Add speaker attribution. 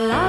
Speaker 1: love.